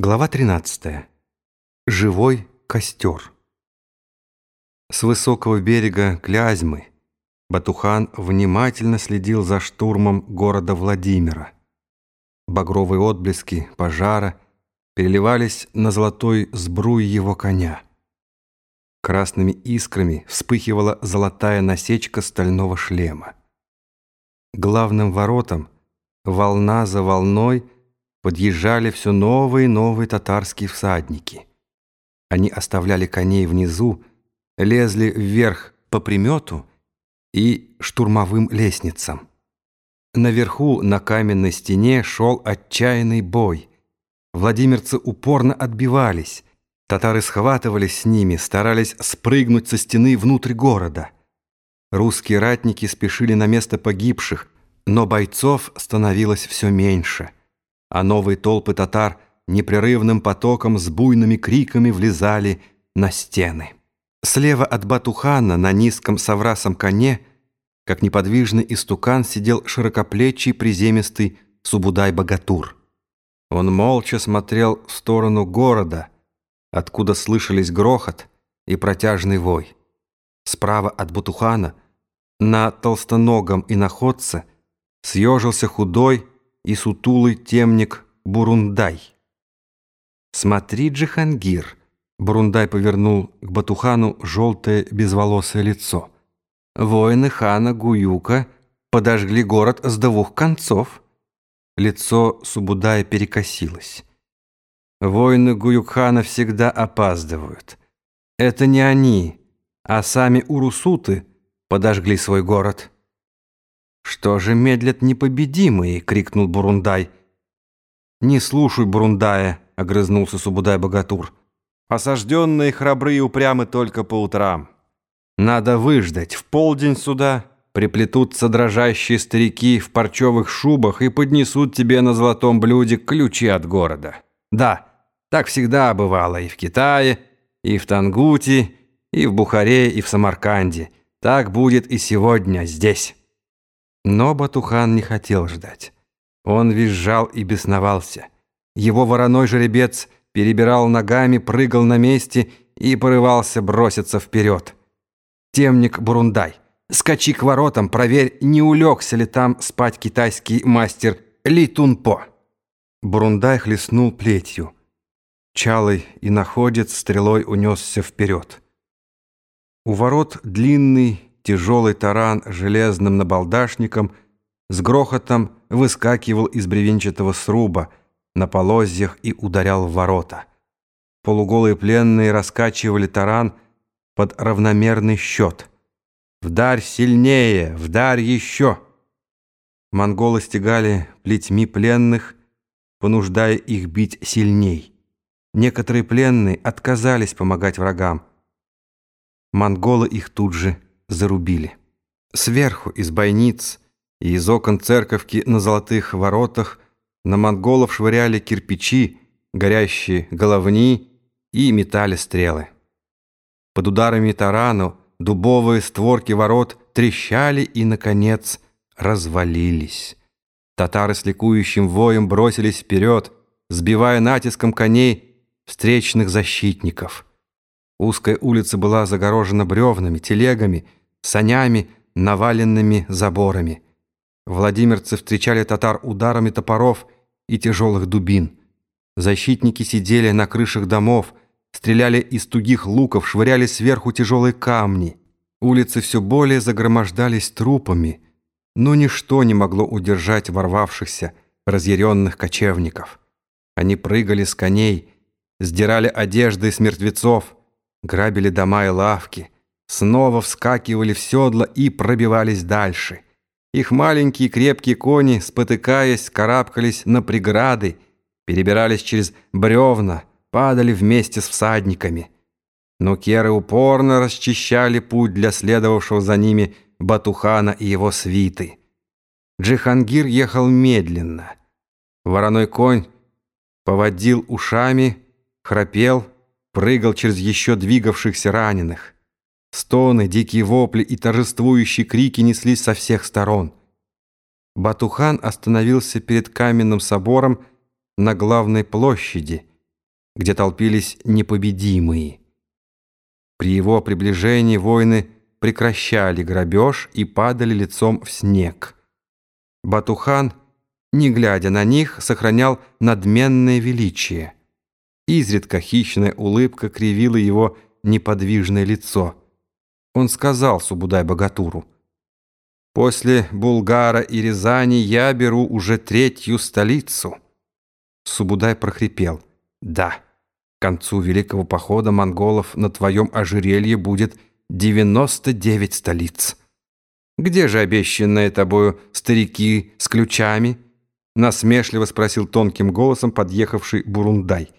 Глава 13. Живой костер. С высокого берега Клязьмы Батухан внимательно следил за штурмом города Владимира. Багровые отблески пожара переливались на золотой сбруе его коня. Красными искрами вспыхивала золотая насечка стального шлема. Главным воротам, волна за волной, подъезжали все новые и новые татарские всадники. Они оставляли коней внизу, лезли вверх по примету и штурмовым лестницам. Наверху на каменной стене шел отчаянный бой. Владимирцы упорно отбивались. Татары схватывались с ними, старались спрыгнуть со стены внутрь города. Русские ратники спешили на место погибших, но бойцов становилось все меньше – а новые толпы татар непрерывным потоком с буйными криками влезали на стены. Слева от Батухана на низком соврасом коне, как неподвижный истукан, сидел широкоплечий приземистый Субудай-богатур. Он молча смотрел в сторону города, откуда слышались грохот и протяжный вой. Справа от Батухана, на толстоногом иноходце, съежился худой, и сутулый темник Бурундай. «Смотри, Джихангир!» Бурундай повернул к Батухану желтое безволосое лицо. «Воины хана Гуюка подожгли город с двух концов». Лицо Субудая перекосилось. «Воины Гуюкхана всегда опаздывают. Это не они, а сами урусуты подожгли свой город». «Что же медлят непобедимые?» — крикнул Бурундай. «Не слушай Бурундая», — огрызнулся Субудай-богатур. «Осажденные храбры и упрямы только по утрам. Надо выждать. В полдень сюда приплетутся дрожащие старики в парчевых шубах и поднесут тебе на золотом блюде ключи от города. Да, так всегда бывало и в Китае, и в Тангуте, и в Бухаре, и в Самарканде. Так будет и сегодня здесь». Но Батухан не хотел ждать. Он визжал и бесновался. Его вороной жеребец перебирал ногами, прыгал на месте и порывался броситься вперед. «Темник Бурундай, скачи к воротам, проверь, не улегся ли там спать китайский мастер Ли Тунпо». Бурундай хлестнул плетью. Чалый и находец стрелой унесся вперед. У ворот длинный тяжелый таран железным набалдашником с грохотом выскакивал из бревенчатого сруба на полозьях и ударял в ворота. Полуголые пленные раскачивали таран под равномерный счет. «Вдарь сильнее! Вдарь еще!» Монголы стегали плетьми пленных, понуждая их бить сильней. Некоторые пленные отказались помогать врагам. Монголы их тут же зарубили. Сверху, из бойниц и из окон церковки на золотых воротах на монголов швыряли кирпичи, горящие головни и метали стрелы. Под ударами тарану дубовые створки ворот трещали и, наконец, развалились. Татары с ликующим воем бросились вперед, сбивая натиском коней встречных защитников. Узкая улица была загорожена бревнами, телегами санями, наваленными заборами. Владимирцы встречали татар ударами топоров и тяжелых дубин. Защитники сидели на крышах домов, стреляли из тугих луков, швыряли сверху тяжелые камни. Улицы все более загромождались трупами, но ничто не могло удержать ворвавшихся, разъяренных кочевников. Они прыгали с коней, сдирали одежды с мертвецов, грабили дома и лавки — снова вскакивали в седла и пробивались дальше. Их маленькие крепкие кони, спотыкаясь, карабкались на преграды, перебирались через бревна, падали вместе с всадниками. Но керы упорно расчищали путь для следовавшего за ними Батухана и его свиты. Джихангир ехал медленно. Вороной конь поводил ушами, храпел, прыгал через еще двигавшихся раненых. Стоны, дикие вопли и торжествующие крики неслись со всех сторон. Батухан остановился перед каменным собором на главной площади где толпились непобедимые. При его приближении воины прекращали грабеж и падали лицом в снег. Батухан, не глядя на них, сохранял надменное величие. Изредка хищная улыбка кривила его неподвижное лицо. Он сказал Субудай-богатуру, «После Булгара и Рязани я беру уже третью столицу». Субудай прохрипел, «Да, к концу Великого похода монголов на твоем ожерелье будет 99 столиц». «Где же обещанные тобою старики с ключами?» Насмешливо спросил тонким голосом подъехавший Бурундай –